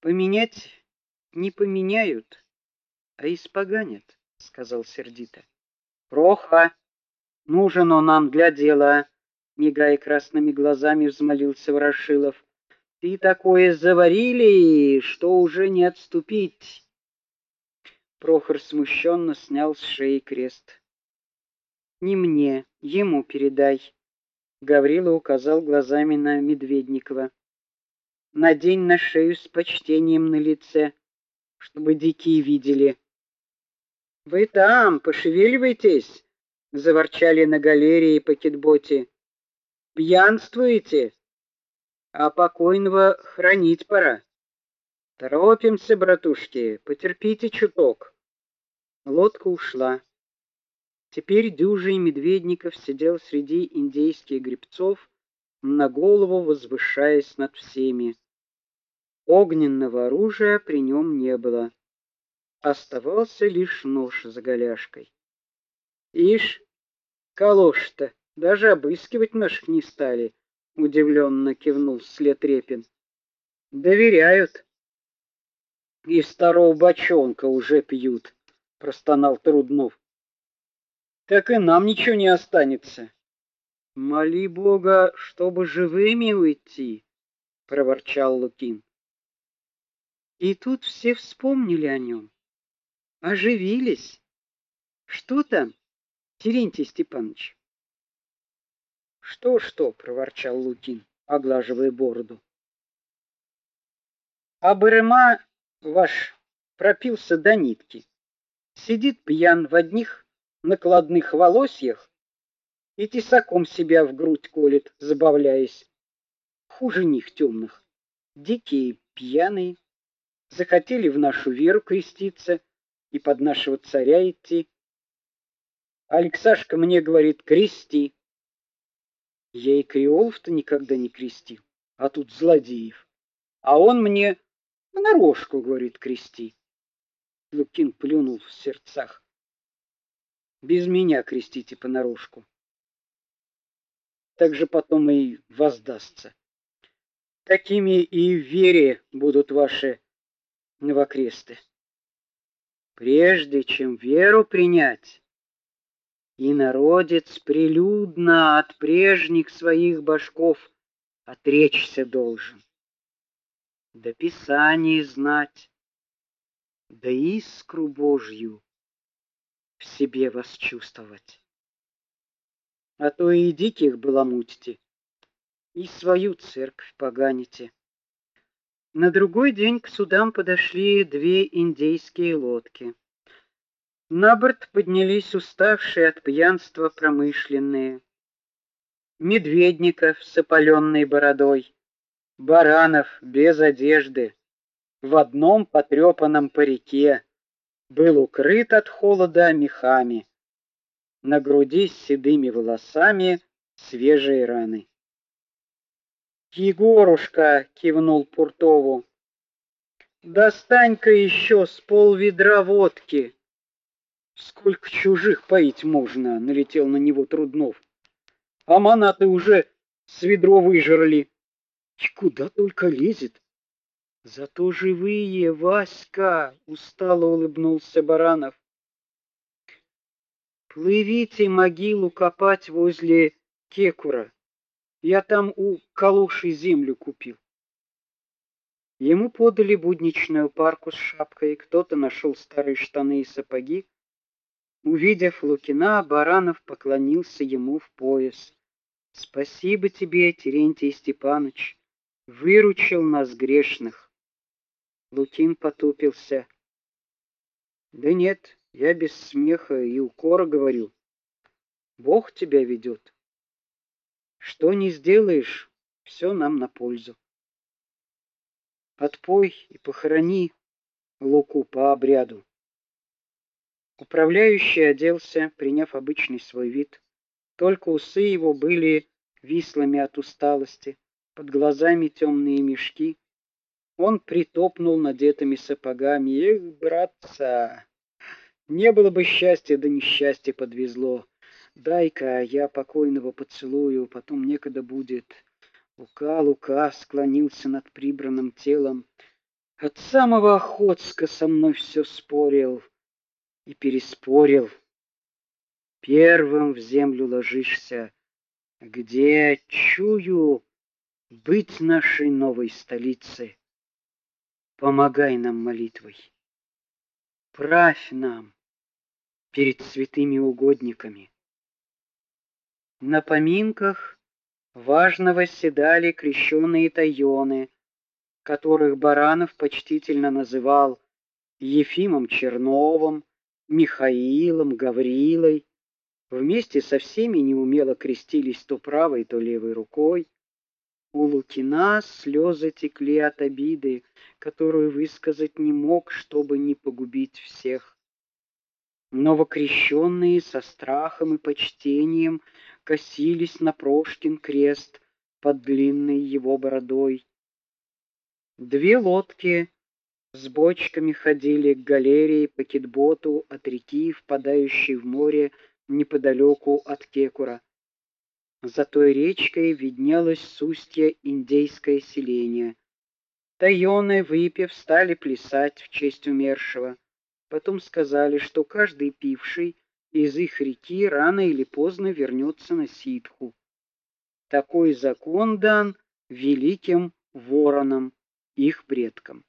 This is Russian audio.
Поменять не поменяют, а испоганят, сказал сердито. Проха, нужен он нам для дела, мигая красными глазами, взмолился Ворошилов. Ты такое заварили, что уже не отступить. Прохор смущенно снял с шеи крест. Не мне, ему передай. Гаврила указал глазами на Медведникова надень на шею с почтением на лице, чтобы дикие видели. Вы там, пошевеливайтесь, заворчали на галерее пакетботи. Пьянствуете? А покойного хранить пора. Торопимся, братушки, потерпите чуток. Лодка ушла. Теперь дюжий Медведников сидел среди индейских гребцов на голову возвышаясь над всеми. Огненного оружия при нем не было. Оставался лишь нож за голяшкой. Ишь, калош-то даже обыскивать наших не стали, удивленно кивнул след Репин. Доверяют. И старого бочонка уже пьют, простонал Труднов. Так и нам ничего не останется. Моли Бога, чтобы живыми уйти, проворчал Лукин. И тут все вспомнили о нем, оживились. Что там, Терентий Степанович? Что, что, проворчал Лукин, оглаживая бороду. А Барыма ваш пропился до нитки. Сидит пьян в одних накладных волосьях и тесаком себя в грудь колет, забавляясь. Хуже них темных. Дикие, пьяные, захотели в нашу веру креститься и под нашего царя идти. Алексашка мне говорит: "Крести". Я и креолов-то никогда не крестил, а тут злодеев. А он мне понарошку говорит: "Крести". Лукин плюнул в сердцах. Без меня крестите понарошку также потом и воздастся. Такими и в вере будут ваши новокресты. Прежде чем веру принять, и народец прилюдно от прежних своих башков отречься должен. Да Писание знать, да искру Божью в себе восчувствовать а то и диких баламутите, и свою церковь поганите. На другой день к судам подошли две индейские лодки. На борт поднялись уставшие от пьянства промышленные. Медведников с опаленной бородой, Баранов без одежды, в одном потрепанном парике, был укрыт от холода мехами на груди с седыми волосами свежие раны. Егорушка кивнул Пуртову. Достань-ка еще с полведра водки. Сколько чужих поить можно, налетел на него Труднов. А манаты уже с ведро выжрали. И куда только лезет. Зато живые, Васька, устало улыбнулся Баранов. Плывите могилу копать возле Кекура. Я там у калоши землю купил. Ему подали будничную парку с шапкой, кто-то нашел старые штаны и сапоги. Увидев Лукина, Баранов поклонился ему в пояс. Спасибо тебе, Терентий Степанович, выручил нас грешных. Лукин потупился. Да нет, я без смеха и укора говорю. Бог тебя ведет. Что не сделаешь, все нам на пользу. Отпой и похорони Луку по обряду. Управляющий оделся, приняв обычный свой вид. Только усы его были вислыми от усталости, под глазами темные мешки. Он притопнул надетыми сапогами. Эх, братца, не было бы счастья, да несчастье подвезло. Дай-ка я покойного поцелую, потом некогда будет. Лука, Лука склонился над прибранным телом. От самого Охотска со мной все спорил и переспорил. Первым в землю ложишься, где чую быть нашей новой столицей. Помогай нам молитвой. Правь нам перед святыми угодниками. На поминках важно восседали крещенные тайоны, которых Баранов почтительно называл Ефимом Черновым, Михаилом, Гаврилой, вместе со всеми неумело крестились то правой, то левой рукой. У Лукина слезы текли от обиды, которую высказать не мог, чтобы не погубить всех. Новокрещенные со страхом и почтением косились на Прошкин крест под длинной его бородой. Две лодки с бочками ходили к галерее по китботу от реки, впадающей в море неподалеку от Кекура. За той речкой виднелось с индейское селение. Тайоны, выпив, стали плясать в честь умершего. Потом сказали, что каждый пивший из их реки рано или поздно вернется на ситху. Такой закон дан великим воронам, их предкам.